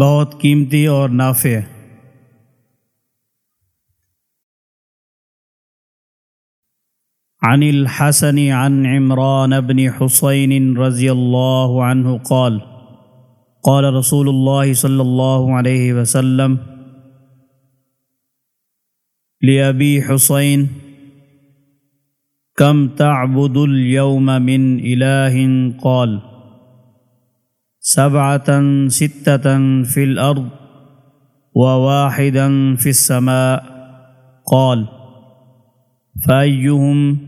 بہت قیمتی اور نافع۔ عن الحسن عن عمران بن حسين رضي الله عنه قال قال رسول الله صلى الله عليه وسلم لأبي حسين كم تعبد اليوم من إله قال سبعة ستة في الأرض وواحدا في السماء. قال فأيهم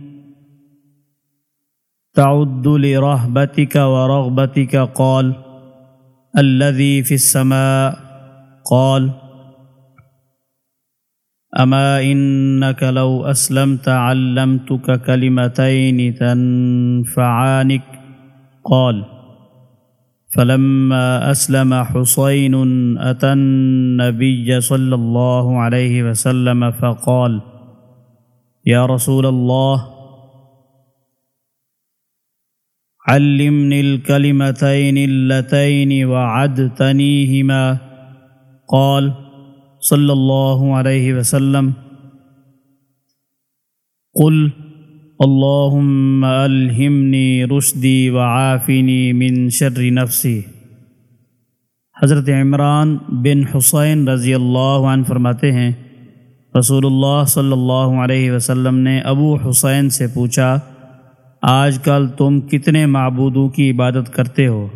تعد لرهبتك ورغبتك؟ قال الذي في السماء. قال أما إنك لو أسلمت علمتك كلمتين تنفعانك؟ قال فلما أسلم حسين أتى النبي صلى الله عليه وسلم فقال يا رسول الله علمني الكلمتين اللتين وعدتنيهما. قال صلى الله عليه وسلم قل اللهم ألهمني رشدي وعافني من شر نفسي حضرت عمران بن حسین رضی اللہ عنہ فرماتے ہیں، رسول اللہ صلی اللہ علیہ وسلم نے ابو حسین سے پوچھا، آج کل تم کتنے معبودوں کی عبادت کرتے ہو؟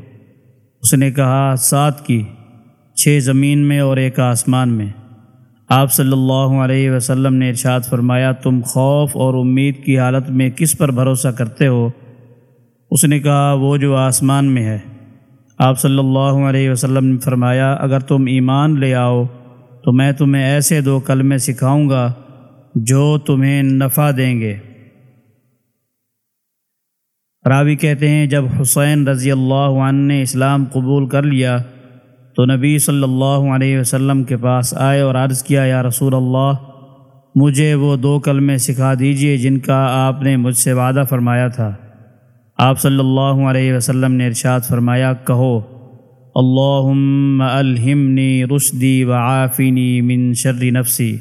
اس نے کہا، سات کی، چھ زمین میں اور ایک آسمان میں۔ آپ صلی اللہ علیہ وسلم نے ارشاد فرمایا، تم خوف اور امید کی حالت میں کس پر بھروسہ کرتے ہو؟ اس نے کہا، وہ جو آسمان میں ہے۔ آپ صلی اللہ علیہ وسلم نے فرمایا، اگر تم ایمان لے آؤ، تو میں تمہیں ایسے دو کلمے سکھاؤں گا جو تمہیں نفع دیں گے۔ راوی کہتے ہیں، جب حسین رضی اللہ عنہ نے اسلام قبول کر لیا تو نبی صلی اللہ علیہ وسلم کے پاس آئے اور عرض کیا، یا رسول اللہ، مجھے وہ دو کلمے سکھا دیجیے جن کا آپ نے مجھ سے وعدہ فرمایا تھا۔ آپ صلی اللہ علیہ وسلم نے ارشاد فرمایا، کہو، اللہم الہمنی رشدی وعافنی من شر نفسی۔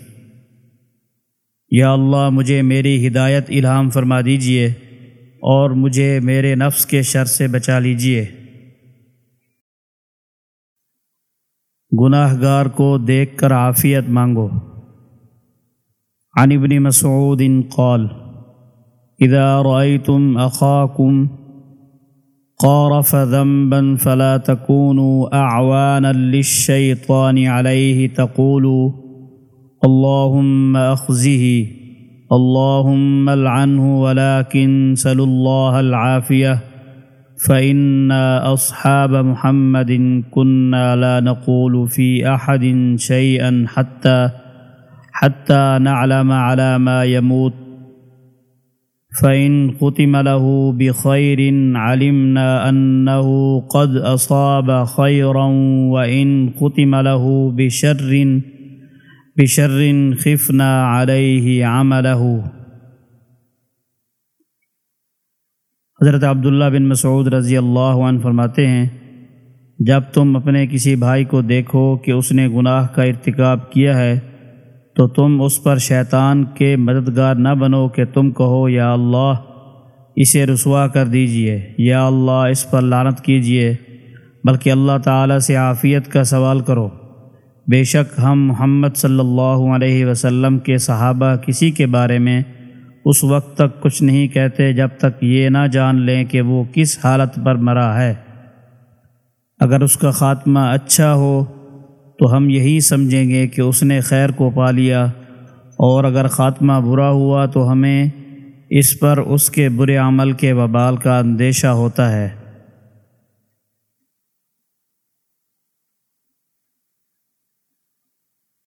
یا اللہ، مجھے میری ہدایت، الہام فرما دیجیے اور مجھے میرے نفس کے شر سے بچا لیجیے۔ گناہ گار کو دیکھ کر عافیت مانگو۔ عن ابن مسعود قال، اذا رأيتم اخاكم قارف ذنبا فلا تكونوا اعوانا للشيطان عليه تقولوا اللهم اخزه اللهم العنه ولكن سلوا الله العافيه فإن أصحاب محمد كنا لا نقول في أحد شيئا حتى حتى نعلم على ما يموت. فإن ختم له بخير علمنا أنه قد أصاب خيرا وإن ختم له بشر بشر خفنا عليه عمله. حضرت عبداللہ بن مسعود رضی اللہ عنہ فرماتے ہیں، جب تم اپنے کسی بھائی کو دیکھو کہ اس نے گناہ کا ارتکاب کیا ہے، تو تم اس پر شیطان کے مددگار نہ بنو کہ تم کہو، یا اللہ، اسے رسوا کر دیجیے، یا اللہ، اس پر لانت کیجیے، بلکہ اللہ تعالیٰ سے عافیت کا سوال کرو۔ بے شک ہم محمد صلی اللہ علیہ وسلم کے صحابہ کسی کے بارے میں اس وقت تک کچھ نہیں کہتے جب تک یہ نہ جان لیں کہ وہ کس حالت پر مرا ہے۔ اگر اس کا خاتمہ اچھا ہو تو ہم یہی سمجھیں گے کہ اس نے خیر کو پا لیا۔ اور اگر خاتمہ برا ہوا تو ہمیں اس پر اس کے برے عمل کے وبال کا اندیشہ ہوتا ہے۔